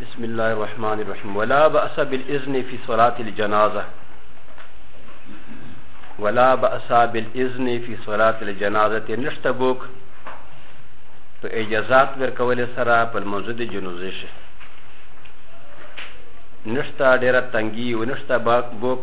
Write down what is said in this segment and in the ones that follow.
بسم الله الرحمن الرحيم ولا بأس بالإذن في صلاة الجنازة ولا بأس بالإذن في صلاة الجنازة نشتبوك په اجازات ورکول سره په منځ د جنازې شي نشته ډیره تنګي و نشته بوک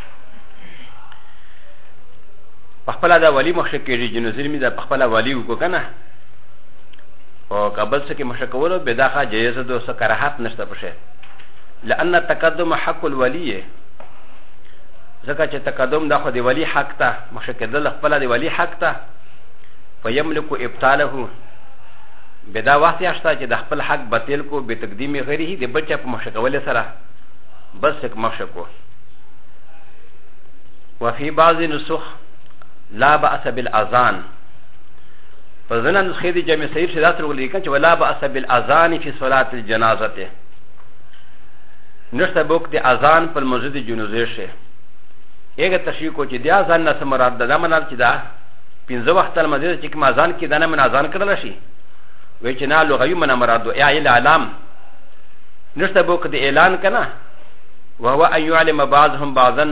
پخپلا دا ولی مشرک کیږي جنوزیر می دا پخپلا ولی وکړه کنه او قبل سکه مشکولو به دا ښه جایز دو سره کراهت نشته پشه لأن تقدم حق الولي ځکه چې تقدم دا خو دی ولی حق ته مشکدل خپل دی ولی حق ته فیملک ابطاله به دا وخت یاشته چې د خپل حق باطل کو به تقدیم غیره دی بچا په مشکول سره بس یک مشکو وفي بعض نسخ لا بأس بالأذان فزنا نسخي دي جامع سيف سيدات الوليكن ولا بأس بالأذان في صلاة الجنازة نشتا بوك دي أذان پر مسجد جنوزه شه اگر تشریح کو چې دی اذان نه سمراد ده دا منال چې دا پنځه وخت المزه چې کوم اذان کې دنه من اذان کړل شي وای چې نه لغوي من مراد یا اعلان نشته بو کده اعلان کنه وهو ان يعلم بعضهم بعضا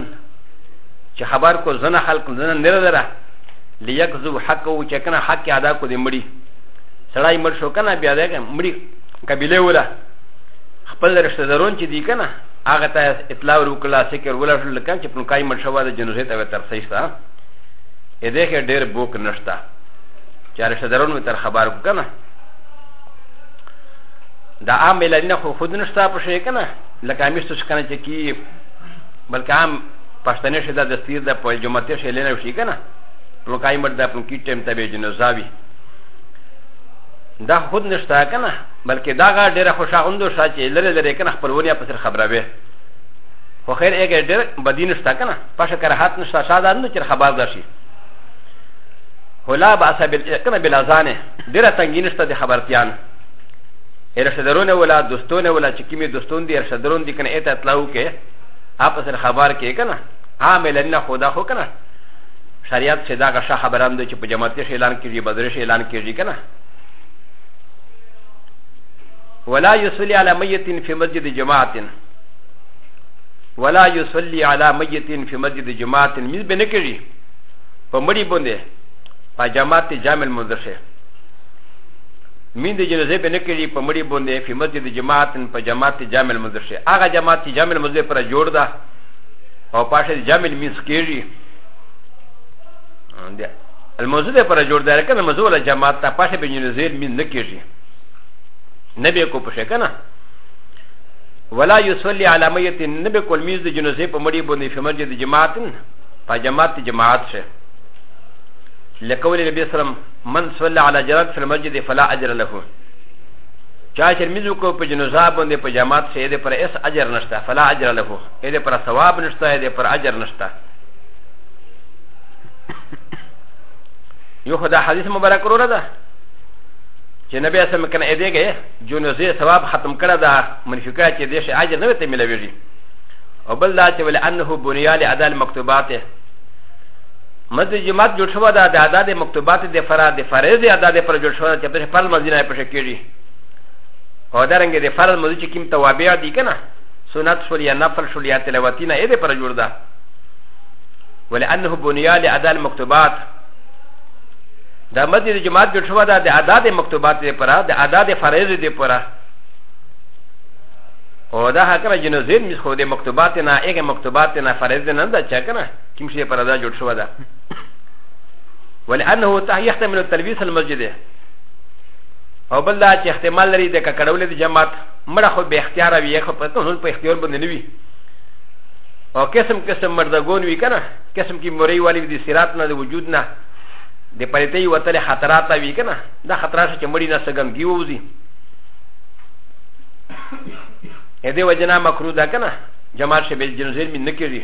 چې خبر کو زنه خلق زنه نه لره ليكذب حقه چې کنه حق ادا کو دې مړي سړی مړ شو کنه بیا دې مړي قبيله ولا خپل رشتہ درون چې دی کنه هغه ته اطلاع وکړه چې کړه ولا شو لکه چې په کای مړ شو د جنازې ته تر صحیح تا اې دې کې ډېر بوک نشتا چې رشتہ درون تر خبر کو کنه دا عامل نه خو خود نشتا په شي کنه لکه میشتو چې کنه چې کی بلکې هم پښتنې شي دا دستیر د په جمعتې شي لنه شي کنه نو کای مر د پنکی ټیم ته به جنزاوی دا خود نشته کنه بلکې دا غا ډیره خوشاوندو شا چې لره لره کنه خپلونی په سر خبره وي خو خیر اګه ډیر بدی نشته کنه پښه کر هات نشته شاده نو چې خبر درشي هلا با سبل کنه بلا ځانه ډیره تنګی نشته د خبرتيان ارشدرون ولا دوستون ولا چې کومې دوستون دي ارشدرون دي کنه اته اطلاع وکړي اپ سره خبر کې کنه عامل نه خدا خو کنه شریعت چې دا غشه خبران دي چې په جماعت کې اعلان کیږي بدر شي اعلان کیږي کنه ولا يصلي على ميت في مسجد جماعه ولا يصلي على ميت في مسجد جماعه مز بنکړي په مړي باندې په جماعت جامع منذشه من د جنازې به نه کړي په مړي باندې په مسجد د جماعت په جماعت جامع المنزل شي هغه جماعت چې جامع المنزل پر جوړ ده او پاشه د جامع المنز کېږي المنزل پر جوړ ده کنه مزول جماعت ته پاشه به جنازې من نه کېږي نه به کو پښه کنه ولا يصلي على ميت النبي كل ميز د جنازې په مړي باندې په مسجد د جماعت په جماعت جماعت شي لکول النبي صلی الله عليه وسلم من صلى على جرات في المسجد فلا اجر له چا چې میزو کو په جنازه باندې په جماعت سره دې پر اس اجر نشته فلا اجر له دې پر ثواب نشته دې پر اجر نشته یو خدای حدیث مبارک رو ده چې نبی اسلام کنه دې کې جنازه ثواب ختم کړه دا منفقه چې دې شي اجر نه ته ملويږي او بل دا چې ول انه بنيال ادال مکتوباته مسجد جماعت جوړ شوی ده د ادا د مکتوبات د فرا د فرض ادا د پر جوړ شوی چې په فرض مسجد نه پښه کېږي او دا رنګ د فرض مسجد چې کوم توابع دي کنه سنت شول یا نفل شول یا تلاوتی نه دې پر جوړ ده ولانه بنیا له ادا المکتوبات دا مسجد جماعت جوړ شوی ده د ادا د مکتوبات د پر د ادا د فرض د پر او دا هکره جنوزین مس خو د مکتوبات نه ایګه مکتوبات نه فرض نه ده چا کنه كم شيء فردا جوت شو هذا ولأنه يحتمل التلبيس المسجد او بل دا چې احتمال لري د ککړولې د جماعت مړه خو به اختیار وي خو په ټول په اختیار باندې نه وي او قسم قسم مردګون وي کنه قسم کې موري والی د سرات نه د وجود نه د پرېتې وتل خطرات وي کنه دا خطرات چې مړی نه سګم دیوځي ا دې وجنا مکرو ده کنه جماعت شې به جنزیر من نه کېږي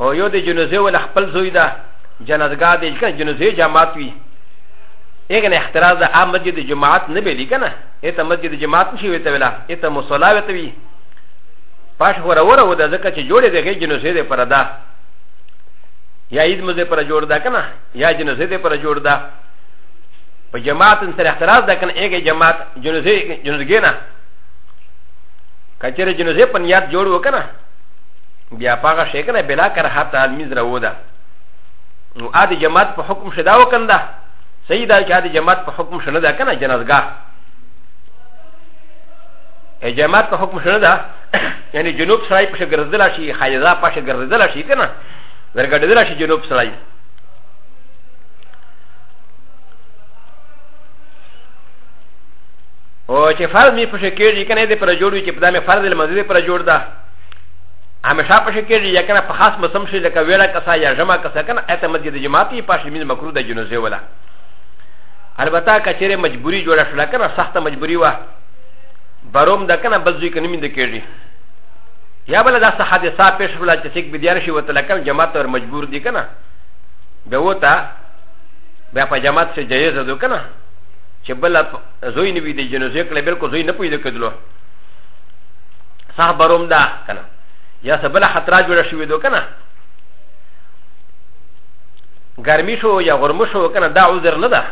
او یو د جنوزې ول خپل زوی ده جنازګا دی کنه جنوزې جماعت وي اګن اختراز ده عام مسجد جماعت نه بیلی کنه ایته مسجد جماعت نشي ویته ولا ایته مصلا ویته وی پاش هو راور و ده ځکه چې جوړې دغه جنوزې ده پر ده یا عید مزه پر جوړ ده کنه یا جنوزې ده پر جوړ ده په جماعت سره اختراز ده کنه اګه جماعت جنوزې جنوزګې نه کچره جنوزې په نیات جوړ وکنه بیا پاغه شي کنه بلا کر حتی المیز راو ده نو ا د جماعت په حکم شدا وکنده صحیح ده چې ا د جماعت په حکم شنه ده کنه جنازګاه ا جماعت په حکم شنه ده یعنی جنوب سړی په ګرځدل شي خایزا په ګرځدل شي کنه ورګډدل شي جنوب سړی او چې فرض می په شکیږي کنه دې پر جوړوي چې په دامه فرض المنزل پر جوړ ده همیشه په شي کېږي یا کنه په خاص موسم شي لکه ویړه کسا یا ژمه کسا کنه اته مسجد جماعت یې پاش مين مکروه ده جنازه ولا البته کچېره مجبوری جوړه شوه کنه سخته مجبوری وه بروم ده کنه بس دوی کنه مين ده کېږي یا بل دا څه حادثه پېښ شوه چې څوک بدیار شي وته لکه جماعت ور مجبور دي کنه به وته بیا په جماعت سره جایز ده کنه چې بل زوی نه وي د جنازې کله بالکل زوی نه پوي د کدلو صاحب بروم دا کنه یا څه بل خطر جوړ شوی دو کنه ګرمي شو یا غرمه شو کنه دا عذر نه ده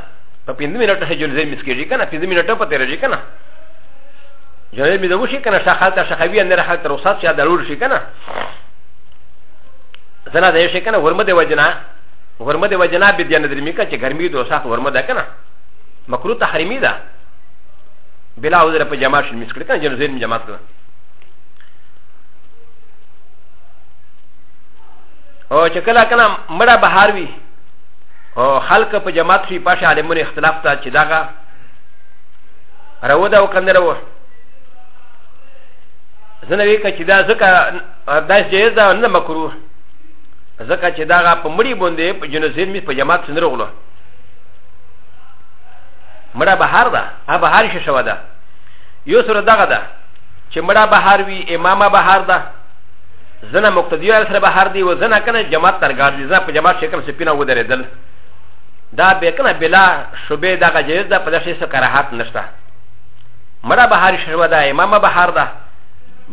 په پنځه منټه شي جلزې مس کېږي کنه پنځه منټه په تیر شي کنه جلزې مې دوشي کنه شخال ته شخوي نه راخه تر وسات شه ضرور شي کنه زنا دې شي کنه غرمه دی وجنا غرمه دی وجنا به دې نه درمي کنه چې ګرمي دوه ساعت غرمه ده کنه مکروه تحریمي ده بلا عذر په جماعت شي مسکړه کنه جنو زين جماعت کنه او چې کله کنه مړه بهار وي او خلق په جماعت شي پاشه عالمونه اختلاف ته چې داغه راو دا وکنه راو زنه وی کچ دا زکه داس جایز دا نه مکروه زکه چې داغه په مړی باندې په جنو زين می په جماعت سره غلو مرا بهار ده ا بهار شي شو ده یو سره دغه ده چې مرا بهار وي امام بهار ده زنه مقتدی ال سره بهار دی و زنه کنه جماعت ترګار دي زنه په جماعت شکل سپینه ودرېدل دا به کنه بلا شوبه دغه جهیز ده په دې شي سره کراهت نشته مرا بهار شو ده امام بهار ده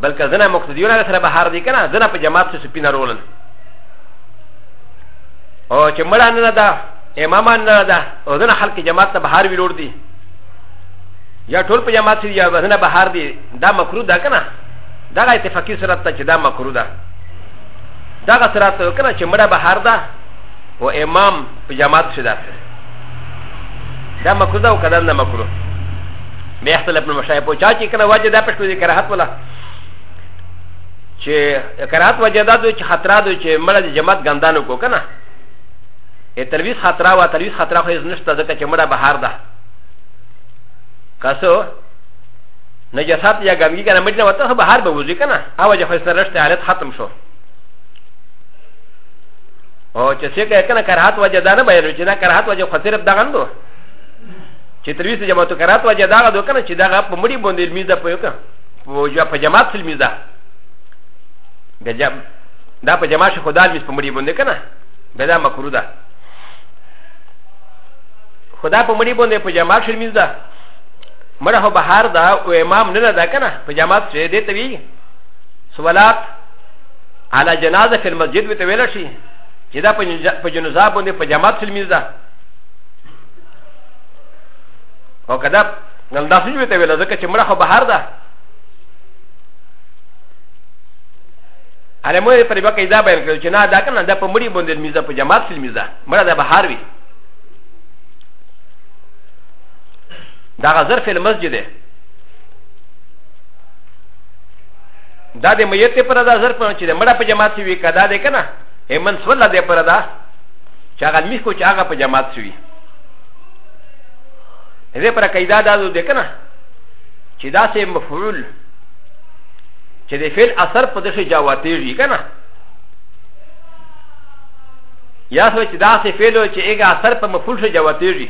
بلکې زنه مقتدی ال سره بهار دی کنه زنه په جماعت سپینه رولل او چې مړه نه ده امام نه ده او ځنه خلک جماعت ته بهر ویلور دي یا ټول په جماعت سي یا ځنه بهر دي دا مکروه ده کنه دا غا اتفاقی صورت ته چې دا مکروه ده دا غا صورت ته کنه چې مړه بهر ده او امام په جماعت سي ده دا مکروه ده او کدان نه مکروه مې اختلاف نه مشای په چا چې کنه واجب ده پښتو دي کراهت ولا چې کراهت وجه ده چې خطر ده چې مړه جماعت ګندانو کو کنه ا تلويز خطرا و تلويز خطرا خو هیڅ نشته ځکه چې مړه بهار ده کاسو نجاسات یا ګمګي کنه مړه وته بهار به وځي کنه هغه چې خو سره رشته حالت ختم شو او چې څنګه کنه کرهات وجه دا نه بیانو چې دا کرهات وجه خو صرف دغه نه چې تلويز جماعت کرهات وجه دا غو کنه چې دا په مړي باندې علمي ده په یو کنه په جماعت علمي ده دا په جماعت خدای مې په مړي باندې کنه به دا مکرو ده خدا په مړي باندې په جماعت شرمیز ده مړه هو بهار ده او امام نه ده کنه په جماعت چې دې ته وی سوالات على جنازه في المسجد وته ویل شي چې دا په جنازه باندې په جماعت شرمیز ده او کدا نن داسې وته ویل ځکه چې مړه هو بهار ده على مور پر بك اذا بين كرو چنا دا كنا دا پر مري بندر ميزا پر جماعت سل ميزا مرا دا بحار وي دا غزر في المسجد دا د ميت پر دا زر پر چې مرا پر جماعت سوي کدا دې کنه اي من سول دې پر دا چا غل ميس کو چا غا پر جماعت سوي دې پر قاعده دا دې کنه چې دا سه مفعول چې د فعل اثر په دغه جواتېږي که نه یا سو چې دا سه فعل چې هغه اثر په مفعول شي جواتېږي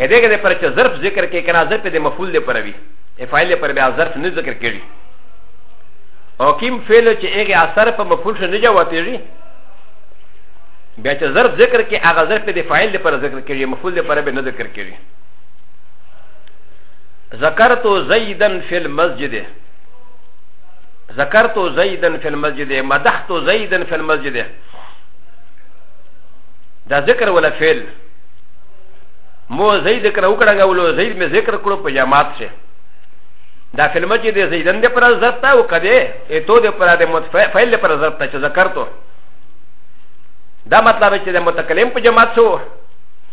ا دې کې د پر چې ظرف ذکر کې کنه ظرف د مفعول دی پر وی فاعل پر بیا ظرف نه ذکر کړي او کوم فعل چې هغه اثر په مفعول شي نه جواتېږي بیا چې ظرف ذکر کې هغه ظرف د فاعل پر ذکر کړي مفعول پر به نه ذکر کړي ذکرت زیدا فی المسجد ذکرت زیدا فی المسجد مدحت زیدا فی المسجد دا ذکر ولا فعل مو زید ذکر وکړه غولو زید می ذکر کړو په جماعت شه دا فی المسجد زیدن دې پر ضرب تا او کده ایتو دې پر دې متفعل دې پر ضرب تا چې ذکرتو دا مطلب چې د متکلم په جماعت شو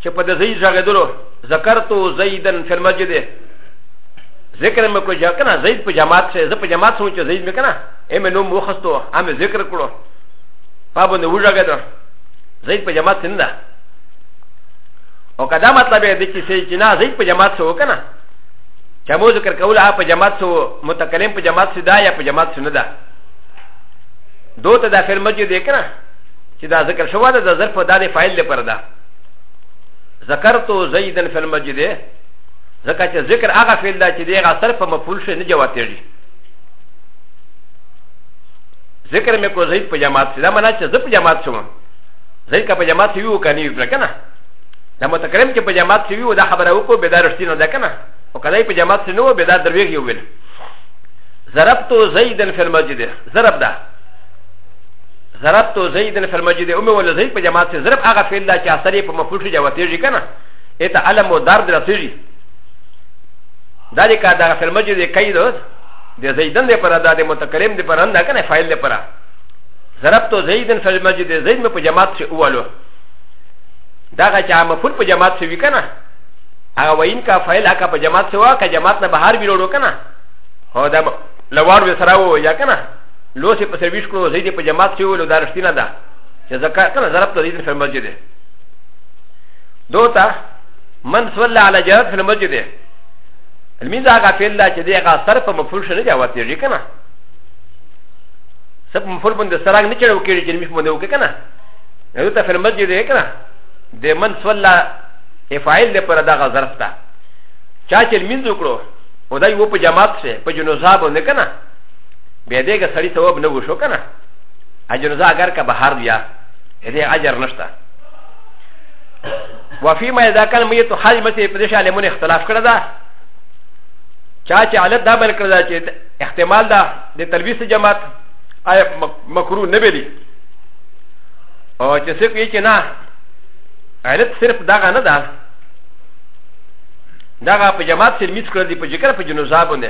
چې په دې ځای ژغېدلو ذکرت زیدا فی المسجد ذکر مې کو جا کنه زید په جماعت سره زه په جماعت سره چې زید مې کنه اې مې نوم وخستو امې ذکر کړو پابو نه وژګه زید په جماعت سره نه او کدا مطلب یې دی چې چې نه زید په جماعت سره وکنه چې مو ذکر کول په جماعت سره متکلم په جماعت سره دا یا په جماعت سره نه ده دوه ته دا فعل مسجد دی کنه چې دا ذکر شوی ده د ظرف د فاعل لپاره ده ذکرت زیدن فی المسجد ځکه چې ذکر هغه فعل ده چې د هغه اثر په مفعول شي نه جواتېږي ذکر مې کو زید په جماعت سره دا معنا چې زه په جماعت شوم زید که په جماعت شوي وو که نه وي که نه دا متکرم چې په جماعت شوي وو دا خبره وکړو بې دا رښتینه ده که نه او که دا په جماعت شوي نه وو بې دا دروېږ یې وویل ضربت زیدن فی المسجد ضرب ده ضربت و زیدن فی المسجد اومه ول زید په جماعت سره ضرب هغه فعل دا چې اثر یې په مفعول شي جواتېږي که نه ایته علم و درد رسېږي دا دې کا دا فی المسجد یې کوي دوت د زیدن لپاره دا د متکلم لپاره نه کنه فاعل لپاره ضرب تو زیدن فی المسجد زید مې په جماعت شي اولو دا غا چې مفعول په جماعت شي کنه هغه وین کا فاعل هغه په جماعت شي وا کا جماعت نه بهر بیرو کنه هو دا لوار وسراو یا کنه لوس یې په سر ویش کړو زید یې په جماعت کې ویلو دا رښتینه ده چې زکات کنه ضرب ته زید په مسجد دی دو ته من صلی علی جهاد په مسجد دی المینځه هغه فعل ده چې دی هغه سر په مفعول شنه دی واتېږي کنه سب مفعول باندې سراغ نه چړو کېږي چې مش باندې وکړي کنه نو ته په مسجد دی کنه د من صلی افعال له پر دغه ظرف ته چا چې المینځه وکړو و دا یو په جماعت سره په جنوزا باندې کنه بیا دېګه سړی ثواب نه وشو کنه اجر زه اگر که بهر بیا دې اجر نشته وفي ما اذا كان ميت حج متي پدش علمون اختلاف کړه دا چا چې علت دا بل کړه دا چې احتمال دا د تلويس جماعت آیا مکروه نه بلی او چې څه کوي چې نه علت صرف دغه نه ده دغه په جماعت سره میڅ کړی په ذکر په جنازه باندې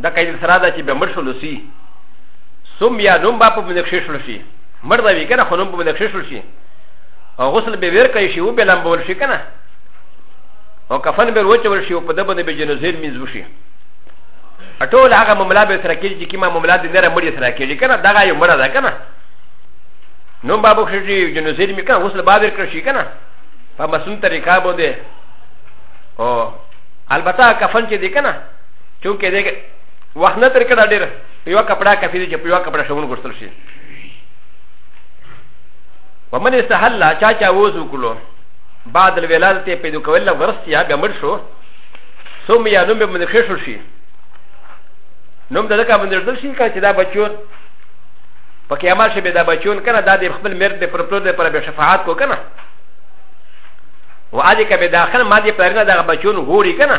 دا قاعده سره ده چې به مړ شول شي سم یا نوم به په باندې کښې شول شي مړ به وي که نه خو نوم په باندې کښې شول شي او غسل به ویر کوي شي او به لامبول شي که نه او کفن به وچول شي او په ده باندې به جنازې لمونځ وشي ټول هغه مملا به سره کېږي چې کومه مملا د نره مړي سره کېږي که نه دغه یو مړه ده که نه نوم به وکړي شي جنازې لمونځ که نه غسل به ورکړي شي که نه په مسون طریقه باندې او البته کفن چې دی که نه چون کې دې وخت نه تر کړه ډېر یو کپڑا کافي دی چې په یو کپڑا شون ګرځول شي ومن استحل چا چا ووزو کلو بعد الولادت پیدا کول ورست یا بیا مړ شو سم یا نوم به من خشو شي نوم د دکا باندې ردل شي کله چې دا بچون په قیامت شي به دا بچون کنه دا د خپل مرد د پرپلور د پر به شفاعت کو کنه و اځي کبه داخل ما دې پرنه دا بچون غوري کنه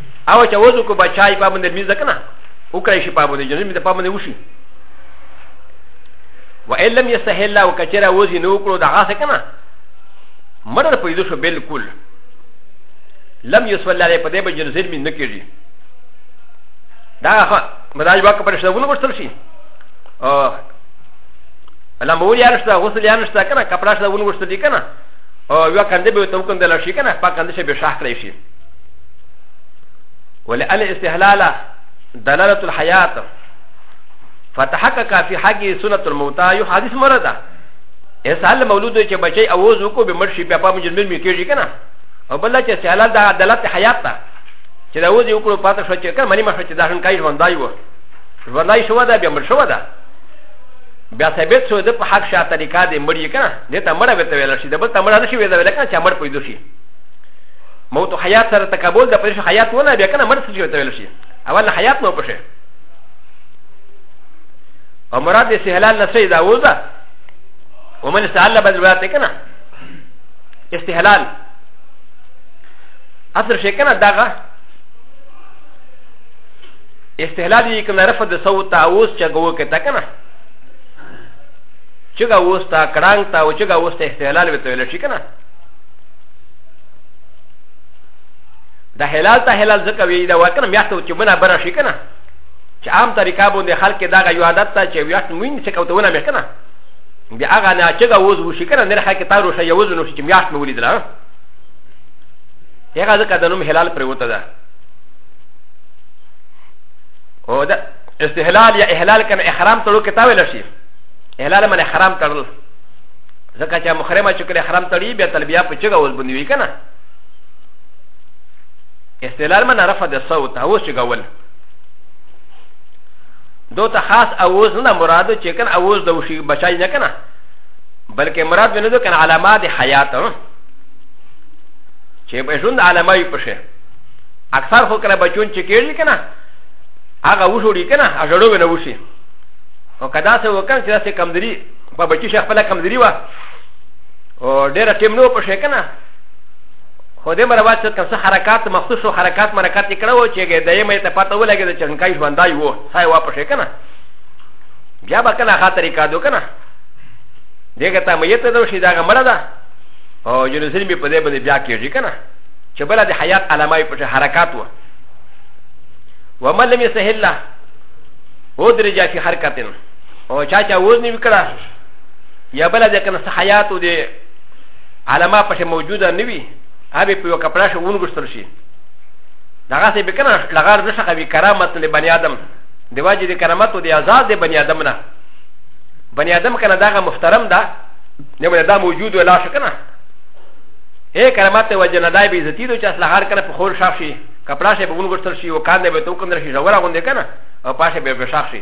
او چې وځو کو بچای په باندې میز کنه وکړی شي په باندې جنې په باندې وشي و ان لم يستحل او کچره وځي نو کړو دا غاسه کنه مرد پیدا شو بالکل لم يسول عليه په دې به جنزیر مين نکېږي دا مداج واک پر شتونه ورسل شي او لامور یار شته غسل یار شته کنه کپڑا شته ونه ورسل دي کنه او یو کنده به تو کنده لشي کنه پاک کنده شي به شاخ کړی شي ولأن استهلال دلالة الحياة فتحقق في حق سنة الموتى يو حديث مرد اسهل مولود چې بچي اوز وکړو به مرشي بیا په مجرم می کېږي کنه او بل چې استهلال د عدالت حیات ته چې دا اوز وکړو پاتې شو چې کنه مری مخ چې دا شن کای ژوندای وو ژوندای شو دا بیا مر شو دا بیا ثابت شو د په حق شا طریقه دې مړی کنه دې ته مړه وته ویل شي د بل ته مړه نشي ویل کنه چې مړ پوي دوشي موت حیات سره تقابل د پرېشه حیات ونه بیا کنه مرسل شي ته ویل شي اول حیات نو پشه او مراد یې سهلال نه سي دا وځه ومن استهلال بدل ورته کنه استهلال اصل شي کنه دغه استهلال یې کنه رفع د صوت ته اوس چې غوو کې تا کنه چې غوو ستا کړنګ ته او چې غوو ستا استهلال وته ویل شي کنه د حلال ته حلال ځکه وی دا وکنه میاشت چې مونږه بره شي کنه چې عام طریقه باندې خلک دا غو عادت ته چې میاشت مونږ څه کوته ونه مې کنه بیا هغه نه چې غوز وشي کنه نه حق ته روشه یو ځنو چې میاشت مې ولیدل هغه ځکه د نوم حلال پر وته ده او دا استحلال یا احلال کنه احرام تړو کتاب لشي احلال من احرام تړل ځکه چې محرمه چې کله حرم تړي بیا تلبیه په چېګه اوس بندوي که نه استلال من رفع د صوت اوس چې ګول دو ته خاص اوز نه مراد چې کن اوز د وشي بچای نه کنه بلکې مراد نه ده کنه علامات حیات چې به ژوند علامای پشه اکثر خو کنه بچون چې کېږي کنه هغه وشوړي کنه هغه ډوبه نه وشي او کدا څه وکړ چې څه کمزري په بچی شیخ خپل کمزوري و او ډېر ټیم نو په شي کنه خو دې مروات څه کوم څه حرکت مخصوص حرکت مرکات یې کړو چې دایمه ته پته ولګي چې انکای ژوندای وو سای واپس شي کنه بیا به کنه خاطر یې کادو کنه دغه ته مې ته دوشي دا غمړه ده او جنسین به په دې باندې بیا کېږي کنه چې بل د حیات علامه په حرکت و ومن لم يسهل له ودرج في حرکتن او چا چا وز نه وکړه یا بل د کنه صحیات او د علامه په موجوده نه وي هغه په یو کپړه شو ونګستل شي دغه څه به کنه لغار نشه کوي کرامت له بنی آدم د واجب د کرامت او د آزاد د بنی آدم نه بنی آدم کنه دغه محترم ده نه ولا دا موجود ولا شو کنه اے کرامت و جنادای به عزت دي چې اصل هر کنه په خور شاف شي کپړه شي به ونګستل شي او کاندې به تو کوم درشي جوړه غونډه کنه او پاشه به به شاف شي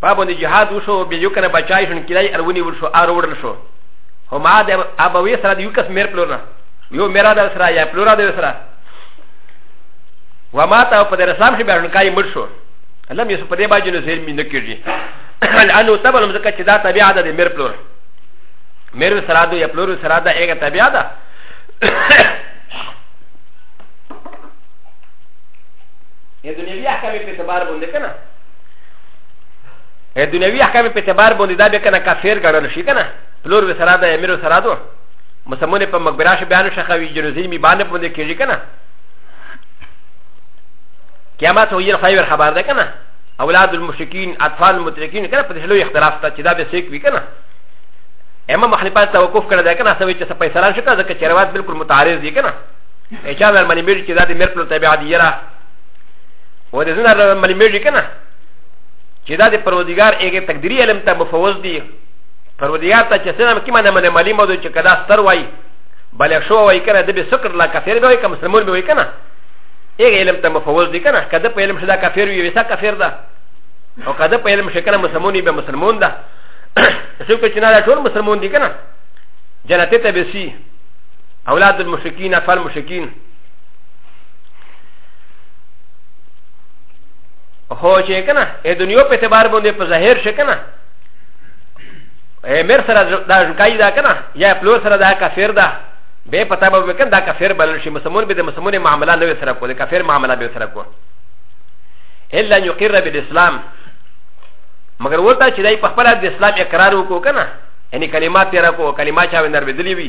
په باندې جهاد وشو بیا یو کنه بچای شون کیدای ارونی ورشو ار وړل شو او ما د ابوی سره د یو کس مېر پلور نه یو میرا د سره یا پلورا د سره و ما ته په در اسلام کې بیا نو کای مړ شو لم یې په دې باندې نو زیر مې نه کېږي انو تبلم ځکه چې دا طبیعه ده د مېر پلور مېر سره د یا پلور سره د هغه طبیعه ده ي د ن ي ا ح ك م ي في تبار بندكنا ا دنیوي احکام په اعتبار باندې دا به کنه کافر ګڼل شي کنه پلور به سره د امیر سره دو مسمونه په مقبره شي بیان شخه وی جنوزي می باندې باندې کېږي کنه قیامت هو یې خیر خبر ده کنه اولاد المشرکین اطفال المترکین کنه په دې لوی اختلاف ته چې دا به سیک وی کنه اما مخالفه توقف کړه ده کنه سوي چې څه پیسې راشي کنه ځکه چې روایت بالکل متعارض دي کنه اچا ورمنې میر چې دا د میر په تابع دي یره و د زنا د ملمېږي که نه چې دا د پرودګار هغه تقدیري علم ته مفوض دي پرودګار ته چې څه نام کیمه نه منې مالي مو چې کدا ستر وای بلې شو وای کنه د به سکر لا کافر به وای که مسلمان به وای کنه هغه علم ته مفوض دي کنه کده په علم شدا کافر وي وسا کافر ده او کده په علم شکنه مسلمان به مسلمان ده څوک چې نه ټول مسلمان دي کنه جنت ته به سي اولاد المشرکین افعال المشرکین هو چې کنه د دنیا په اعتبار باندې په ظاهر شي کنه مر سره دا ځکای دا کنه یا پلو سره دا کافر ده به پتا به وکړ دا کافر بلل شي مسلمان به د مسلمان معاملې نه سره کوي کافر معاملې به سره کوي الا ان يقر بالاسلام مگر ورته چې دای په خپل د اسلام اقرار وکړو کنه یعنی کلمات تیرا کو کلمات چا وندر بدلی وی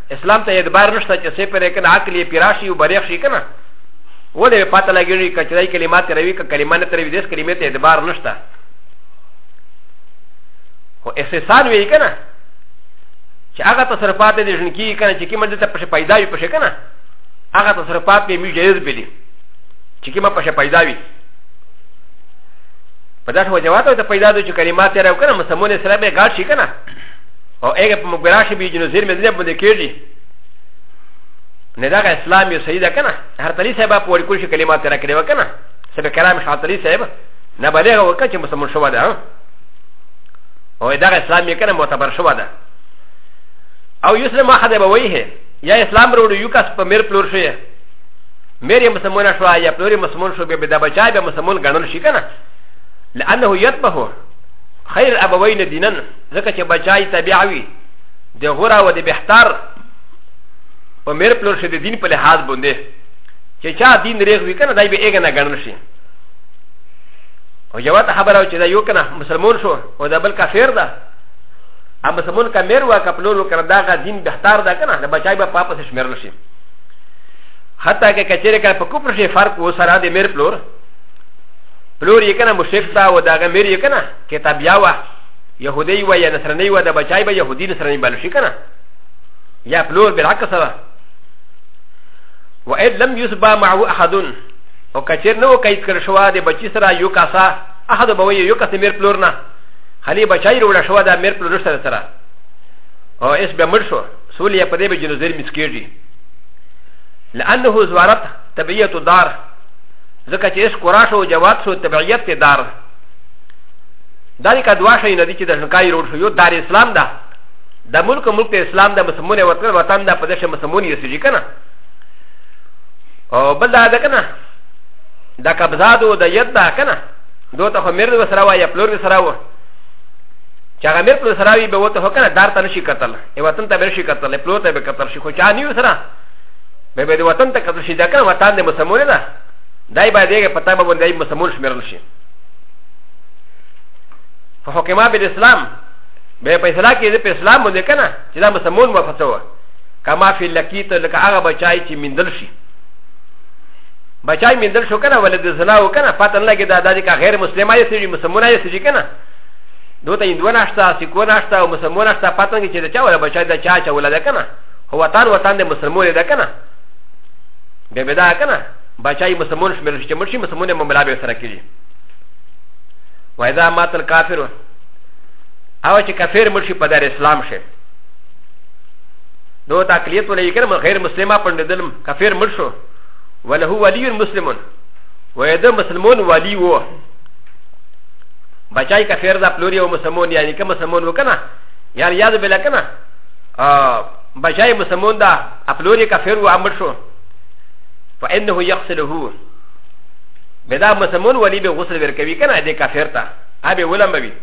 اسلام ته اعتبار نشته چې سه پرې کنه عقل یې پیرا شي او بریښ شي کنه ولې پاته لګیږي کچرای کلمات روي که کلمه نه تروي دې کلمې ته اعتبار نشته خو احساسان وی کنه چې هغه تصرفات دې ژوند کې کنه چې کیمه دې ته پښه پیدا وي پښه کنه هغه تصرفات به می جایز بلی چې کیمه پښه پیدا وي په داسې وجوهاتو ته پیدا دي چې کلمات یې راو کنه مسمونه سره به ګاډ شي کنه او هغه په مګرا شي به جنو زیر مې دې باندې کېږي نه دا اسلام یو صحیح ده کنه هر تلی صاحب په ورکو شي کلمات را کړی وکنه سبه کلام شاطلی صاحب نه بلغه وکړه چې مسلمان شو ده او دا اسلام یې کنه معتبر شو ده او یسلم ما خدای به وایي یا اسلام وروړو یو کس په میر پلور شي میر مسلمان شو یا پلور مسلمان شو به دا بچا به مسلمان ګڼل شي کنه لانه یتبه خیر ابوین دینن ځکه چې بچای تبعه وي د غوره او د بهتر په مېر پلور شي د دین په لحاظ باندې چې چا دین ریغ وي کنه دای به یې نه ګڼل شي او یو ته خبره چې دا یو کنه مسلمان شو او دا بل کافر ده ا مسلمان کا مېر وا کپلور وکړه دا غا دین بهتر ده کنه د بچای به پاپس شمېرل شي حتی که کچېره کا په کوپر شي فرق و سره د مېر پلور پلور یې کنه مشرک تا او دا غا مېر یې کنه کتاب یاوه يهودي و يا نصراني و د بچای به يهودي نصراني بل شي کنه يا پلور بالعكس ده و اذ لم يسبا معه احد او کچر نو کایت کړ شو د بچی سره یو کاسا احد به وي یو کاسه میر پلور نه خلی بچای روړ شو دا میر پلور سره سره او اس به مر شو سولیا په دې به جنوزر مسکیږي لانه زوارت تبعیت دار ځکه چې اس قرا شو جواب شو تبعیت دار دا دې کا دوا شي نه دي چې د ځمکای روډ شو یو دار اسلام ده د ملک ملک ته اسلام د مسلمون ورکړ وطن دا په دشه مسلمون یې سږي کنه او بل دا ده کنه دا قبضادو د ید دا کنه دوه ته مرد وسره وای یا پلور وسره وای چې هغه مېر پر سراوي به وته هکنه دار ته نشي کتل ای وطن ته به شي کتل پلو ته به کتل شي خو چا نیو سره به به وطن ته کتل شي دا کنه وطن د مسمونه ده دای باید یې پتا به باندې مسمون شمرل شي فحكما بالاسلام به په اسلام کې په اسلام باندې کنه چې دا مسلمان و فتوا کما فی لکیت لکه هغه بچای چې مندل شي بچای مندل شو کنه ولې د زنا و کنه پته نه لګي دا د کا غیر مسلمان یې سړي مسلمان یې سړي کنه دوته یې دوه ناشتا سکو ناشتا او مسلمان ناشتا پته نه چې دا چا ولا بچای دا چا چا ولا دا کنه هو وطن وطن د مسلمان دا کنه به به دا کنه بچای مسلمان شمیر شي چې مرشي مسلمان مملا به سره کیږي و اذا مات الكافر او چې کافر مرشي په دار اسلام شي نو دا کلیت ولې کړم غیر مسلمه پندل کافر مرشو وله ولي مسلمون و اذا مسلمون ولي وو بچای کافر دا پلوري او مسلمون یعنی که مسلمون وکنه یعنی یاد بل کنه بچای مسلمون دا پلوري کافر و امر شو فانه يغسله به دا مسلمون ولی به غسل ورکوي کنه دې کافر ته ابه ولمبوي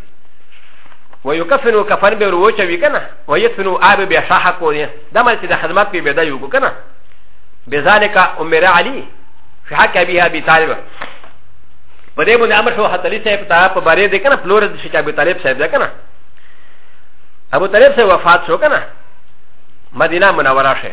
ويكفنو كفن به روچه وي کنه ويدفنو اب به شاحه کو دي دا مل چې د خدمت په بيدا یو کو کنه بذلك عمر علي في حق ابيها ابي طالب په دې باندې امر شو حتی علي صاحب ته په باره دې کنه فلور د شي ابي طالب صاحب ده کنه ابو طالب صاحب وفات شو کنه مدینه منوره شه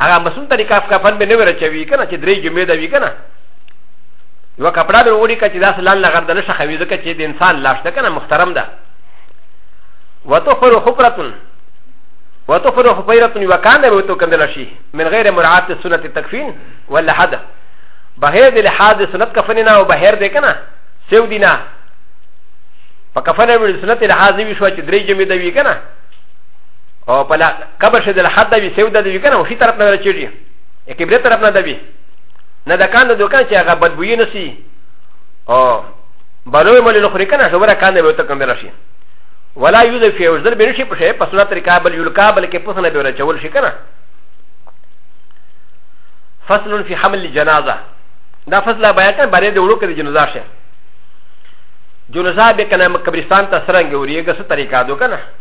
هغه مسون طریقه اف کفن به نه ورچوي کنه چې درې جمعې دا وی کنه یو کپڑا به وړي کچې داس لان لغر د نشه خوي ځکه چې د انسان لاش ده کنه محترم ده وتخر خبرتن وتخر خبرتن یو کان به تو کندل شي من غیر مراعات سنت التکفین ولا حد بهر د لحاظ سنت کفننا او بهر د کنه سیو دینا په کفن به سنت لحاظ وی شو چې درې جمعې دا وی کنه او په لا قبر شد الحد وی سیو د وی کنه او شي طرف نه چیږي ا کبره طرف نه دوی نه د کان د دوکان چې هغه بدبوی نه سی او بلوی مل لخري کنه شوره کان به ته کوم راشي ولا یوز فی وزر به شي په شی په سنت طریقه بل یل کابل کې په سنت به راچول شي کنه فصل فی حمل الجنازه دا فصل بیان کړه باندې د وړو کې د جنازه شه جنازه به کنه قبرستان ته سرنګ وریږي څه طریقه دو کنه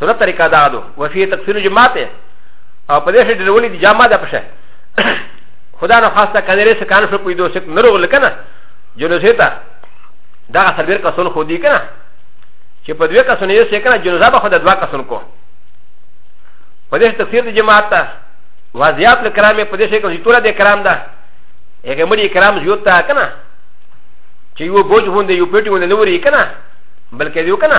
سنت طریقه دا دو وفي تکفیر جماعت او په دې شي ډېرولې دي جامه ده پشه خدا نه خاصه کنه رسې کان شو پوي دوه سک نروغ لکنه جنوزه ته دا سلویر کسون خو دي کنه چې په دوه کسون یې سکنه جنوزه به خو د دوه کسون کو په دې تکفیر دي جماعت ته وضعیت له کرامه په دې شي کې ټول د کرام ده هغه مړي کرام زیوت ته کنه چې یو بوج هوند یو پټي ونه نوري کنه بلکې دیو کنه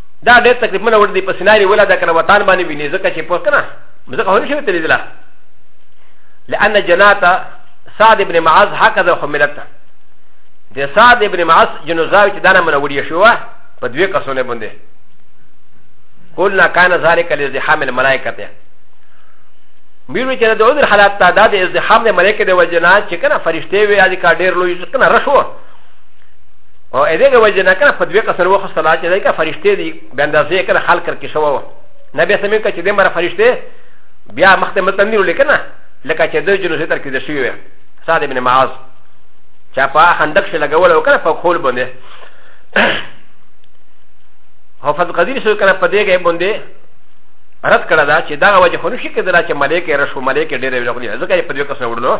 دا ډېر تقریبا ور دي په سناري ولا دا کنه وطن باندې ویني ځکه چې پوه کنه ځکه هونه شوی تللی دلا لأن جناتا سعد ابن معاذ هكذا حملت د سعد ابن معاذ جنوزاوي چې دا نه منوري شو په دوی کسونه باندې قلنا كان ذلك لازدحام الملائكه ته میرو چې د عذر حالات ته دا د ازدحام د ملائکه د وجنا چې کنه فرشته وي اځي کا ډېر لوی کنه رشوه او ا دې وجه نه کنه په دوه کسر وخت صلاح چې دغه فرشته دي به اندازې کنه حل کر کې شو نه به سمې کچې دې مر فرشته بیا مخته متن دی ولیکنه لکه چې د جنو ستر کې د شوی وي سعد ابن معاذ چا په خندق شي لګول او کنه په خول باندې هو فضل قدیر شو کنه په دې کې باندې رد کړه دا چې دا وجه خو نشي کېدل چې ملائکه رشو ملائکه ډېرې وړغلي ځکه یې په دې کسر وړلو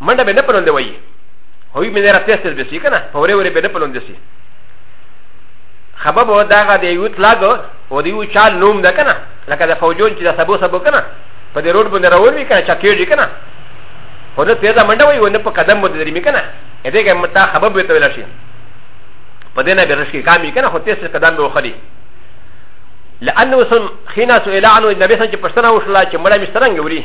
منډه به نه پلوندې وایي هوی مې نه راتېستې به سي که نه په ورې ورې به نه پلوندې سي خبر به دغه د یو تلاګ او د یو چال نوم ده که نه لکه د فوجون چې د سبو سبو که نه په دې روډ باندې روان وي که نه چکېږي که نه خو نه تېزه منډه وایي او نه په قدم باندې درېمي که نه دې کې متا خبر به ته ویل شي په دې نه به رشکې کامي که نه خو تېز قدم به وخلي لانه سن خینا سئل عنه النبي صلی الله علیه وسلم چې پښتنه وشله چې مړه مې سترنګ وري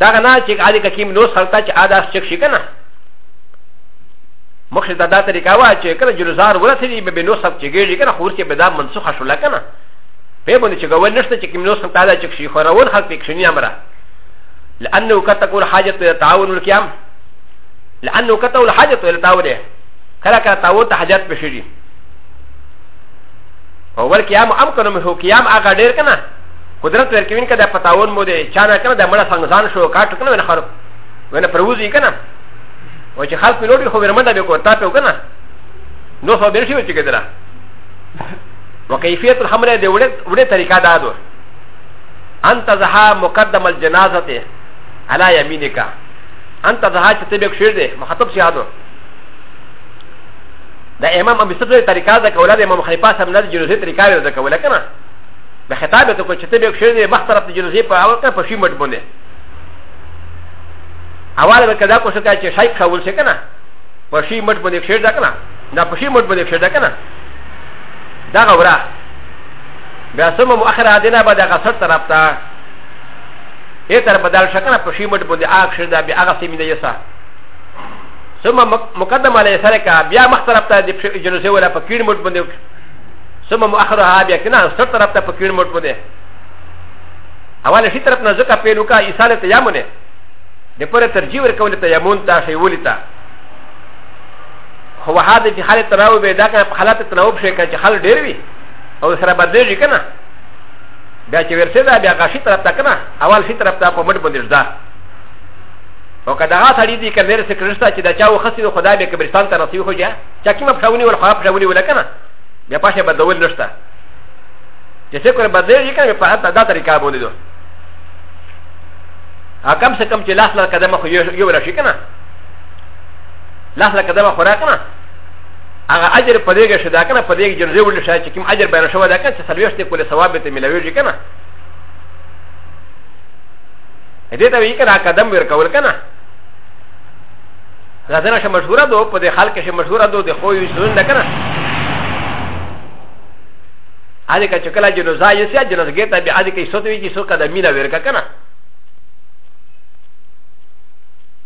دا غنا چې عادي ککیم نو سلطه چې عادت چک شي کنه مخکې دا دا طریقه وا چې کله جلزار ورسېږي به به نو سب چې ګېږي کنه خور کې به دا منسوخه شوله کنه په باندې چې ګول نشته چې کیم نو سب تعالی چک شي خو راول خلک پکښې نه امره لانه قد تكون حاجه الى تعاون القيام لانه قد تكون حاجه الى تعاون كلا كلا تعاون حاجات بشري هو القيام امكن منه قيام اغا دير كنا قدرت ورکوین که دا پتاون مو دی چا نه کنه دا مړه څنګه ځان شو کاټ کنه ونه خر ونه پروزی کنه او چې خاص پیلوټ خو ورمنډه به کو تا په کنه نو خو به شي چې کېدره وکيفیت الحمل دی وړه وړه طریقه دا ده انت زها مقدم الجنازه على يمينك انت زها چې ته به کښیر دی مخاطب شي هادو دا امام ابي سفر طریقه ده کوله د امام خلیفه سم نه جنازه طریقه ده کوله کنه د خطاب ته کو چې ته به کښې مخ طرف ته جنازې په اول کې په شي مټ باندې اول به کدا کو شکای چې شایق خول شي کنه په شي مټ باندې کښې دا کنه دا په شي مټ باندې کښې دا کنه دا غورا بیا سم مؤخر ادنا به دا غسر طرف ته ا ت ر ب د ا ل شكنا فشيمت بودي اخشر دا بي اغسي من يسا ثم مقدم على يسارك بيا مختلف تا دي جنوسي ولا فكير مت بودي ثم مؤخرها بیا کنه سر طرف ته پکړ موټ بده اول شي طرف نه زکه پیلو کا ایصاله تیامونه د پر ترجیح ورکول ته یمون ته شی ولی ته خو هدا چې حالت تراو به دا کنه حالت تناوب شي کنه چې حال ډیر وي او سره بدلېږي کنه بیا چې ورسې دا بیا غشي طرف ته کنه اول شي طرف ته په مټ باندې ځدا او کدا غا سړی دی کنه ورسې کرستا چې دا چا وخصي خدای به کبرستان ته نصیب خو جا چې کومه پښه ونیول خو هغه پښه ونیوله که نه بیا پښه بدلول نه شته چې څه کړه بدلېږي که نه په هغه دا طریقه باندې ده هغه کم څه کم چې لاس له قدمه خو یو راشي که نه لاس له قدمه خورا که نه هغه اجر په دې کې شدا کنه په دې کې جنځې ولې شای چې کوم اجر بیان شوی دا کنه چې سلويشته کولې ثواب به ته ملويږي کنه دې ته وی کنه قدم ور کول کنه دا دنه شه مشهوره دو په دې خلک شه مشهوره دو د خو یو سن نه کنه هغه که چکلا جنازه یې سیا جنازه کې ته به هغه کې سوت وی چې سو کده مینا ورکا کنه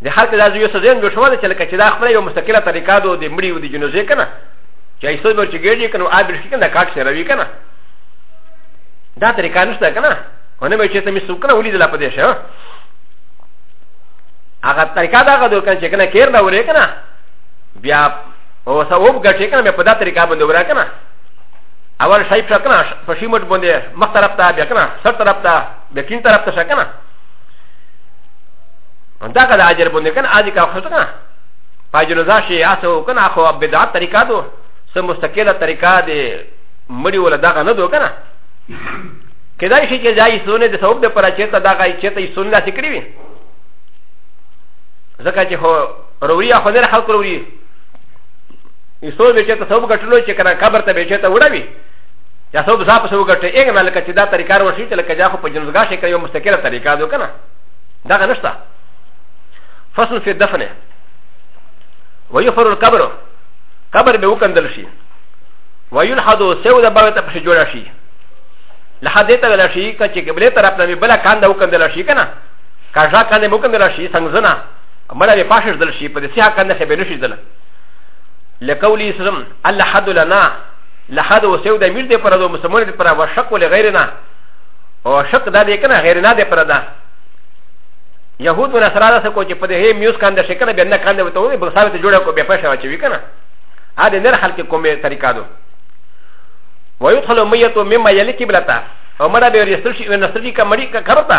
د خلک دا یو سزین به شو چې لکه چې دا خپل یو مستقله طریقه دو د مړي او د جنازه کنه چې یې سوت به چې ګړي کنه او ابل شي کنه کاټ سره وی کنه دا طریقه نشته کنه ونه به چې ته می سو کنه ولید لا پدې شه هغه طریقه دا غدو کنه چې کنه کیر نه ورې کنه بیا او سه وب ګټې کنه په دا طریقه باندې ورا کنه اول شای په کنه په شی مټ باندې مخ طرف ته بیا کنه سر طرف ته بیا کین طرف ته شه کنه دا کله اجر باندې کنه اځي کا خو کنه پاجنوزا شي اسو کنه خو بدعت طریقه دو سه مستقله طریقه دې مړی ولا دا نه دو کنه کدای شي چې ځای سونه د ثواب د پر چیرته دا غي چیرته سونه لا سکړي وي ځکه چې هو روي خو نه خلق روي ایسو به چې ته سوب غټلو چې کنه قبر ته به چې ته وړوي یا سوب ځا په سوب غټه یې نه لکه چې دا طریقه ورشي چې لکه جا خو په جنزګا شي کوي مستقله طریقه دو کنه دا غنښتا فصل فی الدفن ويفر القبر قبر به وکندل شي ويلحد سود باوت په جوړ شي لحد ته ولا شي کچې قبله طرف نه بلا کاند وکندل شي کنه کاجا کنه مو کنه راشي څنګه زنا مړه به پاشه دل شي په دې سیه کنه خې به نشي دل لکولی اسلام الله حد لنا لحد وسو د امیر دې پر د مسلمان دې پر وشک ول غیرنا او شک دا دې کنه غیرنا دې پر دا يهود ولا سره دا سکو چې په دې میوز کنده شي کنه به نه کنده وته وي به ثابت جوړه کو به پښه واچوي کنه ا دې نر حل کې کومه طریقه دو ويدخل ميته مما يلي قبلته ومرا بيرستشي ونستشي كمريكا كرتا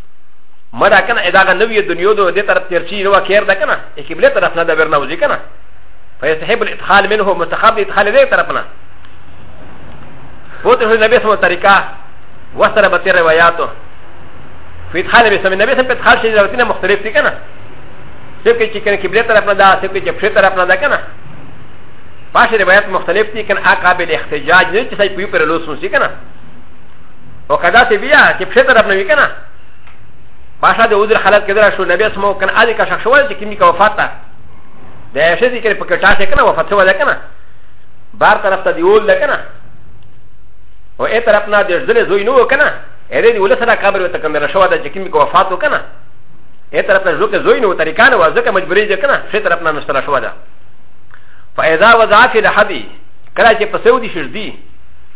ما دا کنه ادا غا نوی دنیا دو دې طرف ترچی نو کېر دا کنه یې قبله طرف نه دا ورنه وځي کنه فیستحب الادخال منه مستحب الادخال دې طرف نه وته هو نبی سم طریقہ وسره به تیر روایتو فی ادخال به سم نبی سم په ادخال شې ضرورتونه مختلف دي کنه څه کې چې کنه قبله طرف نه دا څه کې چې په طرف نه دا کنه پاشه روایت مختلف دي کنه عقاب الاحتجاج نه چې سای په پر لوسو سي کنه او کدا سی بیا چې پښه طرف نه وی کنه باشا د عذر حالت کې درا شو نبی اسمو کنه اځي کا شخص وایي چې کمی کا وفات ده د عائشه ذکر په کټا څه کنه وفات شو ده کنه بار طرف ته دیول ده کنه او ای طرف نه د ځله زوی نو کنه ا دې ول سره قبر وته کنه شو ده چې کمی کا وفات وکنه ای طرف نه زوکه زوی نو طریقان و ځکه مجبورې ده کنه څه طرف نه نشته شو ده فاذا وضع في الحدي کله چې په سعودي شردي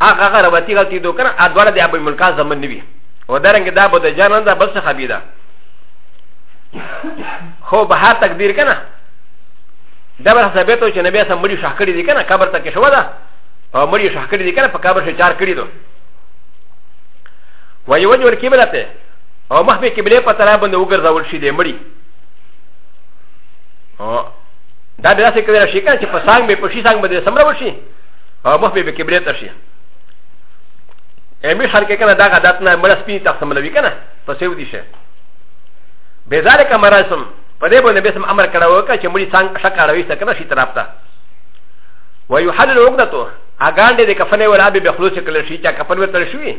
هغه هغه ربطي غلطي دو کنه ادوار د ابو ملکا زمن نوي و درنګ دا به د جانان دا بس خبي ده خو به هر تقدیر کنه دا به ثابت و چې نبی سم مړي شاه کړی دي کنه قبر ته کې شو ده او مړي شاه کړی دي کنه په قبر شې چار کړی دو و یو جوړ کیبل ته او مخ به کیبلې په طرح باندې وګرځول شي دې مړي دا به څه کوي شي کنه چې په سانګ به په شي سانګ باندې سمره وشي او مخ به قبله ته شي امي شرکه کنه دا غدات نه مړ سپي تقسم لوي کنه پسې ودی شه به ذالک مراسم په دې باندې به سم امر کړه وکړه چې مړي څنګه شکه راوي څنګه شي طرف ته ويحلل عقدته اګان دې کفن ولا به بخلوص کله شي چې کفن وتل شي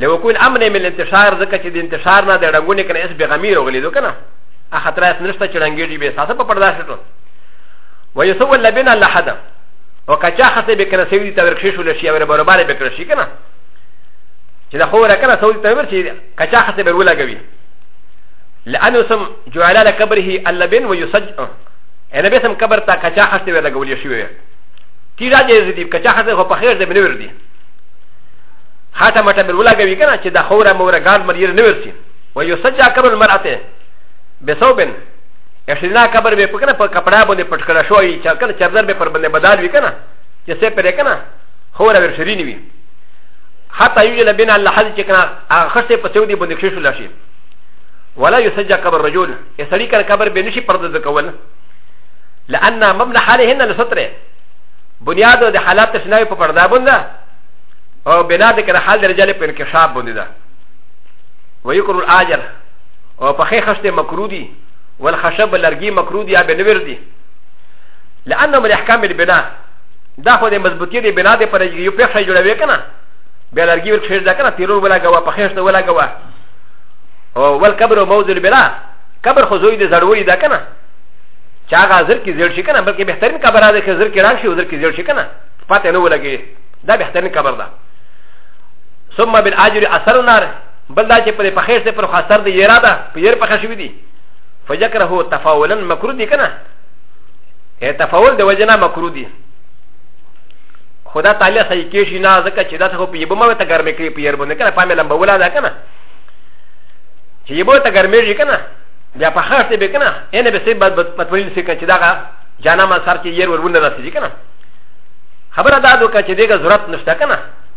له وکول امن من الانتشار ځکه چې د انتشار نه د رنگونه کنه اس به غمیر وغلی دو کنه اخطر اس نشته چې رنگي دې به ساسه په پرداشت وي ويسول لبنا لحدا او که چا خطه به کنه سوي ته ورکشي شو لشي او برابر به کړشي کنه چې دا خو ورکنه سوي ته ورشي که چا خطه به ولګوي لانه سم جعل على قبره اللبن ويسج انا بسم قبر تا که چا خطه ولګول شي وي تي را دې دي که چا خطه خو په خیر دې بنور دي خاطه مټه به ولګوي کنه چې دا خو را مور ګان مریر نه ورسي ويسج قبر المرأه بثوبن اشنا کبر به پکنه په کپڑا باندې پټ کړه شو ای چا کنه چادر به پر باندې بدل وی کنه چې څه پرې کنه خو را ور شرینی وی حتی یو جل بنا الله حد چې کنه هغه خسته په سعودي باندې کښې شو لاشي ولا يسجى قبر رجل يسري كان قبر بنشي پرده ذكول لأن مبنى حالهن لسطره بنياد د حالات شناوي په پرده بنده او بنا د کنه حال درجه په انکشاف بنده ويكر الاجر او په خې خسته مکرو دي والخشب لرګي مکروه دي یا به نویر دي لانهم الاحکام البناء دا خو د مضبوطی دی بنا دی پر یو پیښ شي جوړوي کنه بیا لرګي ور کښې ځا کنه تیرور ولا غوا په خېشت ولا غوا او ول قبر موضوع البلا قبر خو زوی دی زړوي دا کنه چا غا زر کی زړ شي کنه بلکې بهترین قبر ده چې زر کی راځي او زر کی زړ شي کنه پاتې نه ولګي دا بهترین قبر ده ثم بالاجر اثر النار بل دا چې پر پخې سره پر خاصر دی یرا ده په ير پخې شوی دی فجکره تفاولا مکرو دی کنه ا تفاول د وجنا مکرو دی خدا تعالی صحیح کې شي نه ځکه چې دا څه په یبه مو ته ګرمې کې په ير باندې کنه پامه لمبه ولا ده کنه چې یبه ته ګرمې شي کنه بیا په خاص دی کنه ان به سي بد بد متویل سي چې دا جانا ما سر کې ير ورونه راسي کنه خبره دا دوکه چې دغه ضرورت نشته کنه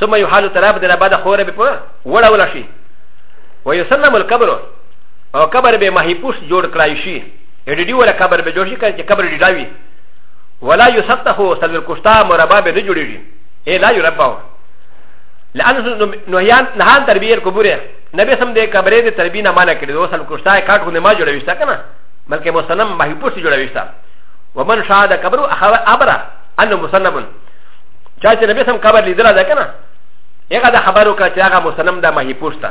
ثم يحال تراب دنا بعد خور بي ولا ولا شي ويسلم القبر او قبر به مهيبوس جوړ کړای شي اډي ولا قبر به جوړ شي کله چې قبر دي داوي ولا يسطح سلور کوشتا مربع به نه جوړيږي اي لا يربع لان نهيان نهان تربيه القبور نبي سم دي قبر دي تربيه نه مانا کړي وسل کوشتا کاټ هو نه ما جوړوي شتا کنه بلکې مسلم مهيبوس جوړوي شتا ومن شاهد قبر اخبر انه مسلمون چا چې نبی سم قبر لیدل ده کنه هغه دا خبر وکړه چې هغه مسلم ده مهي پوښته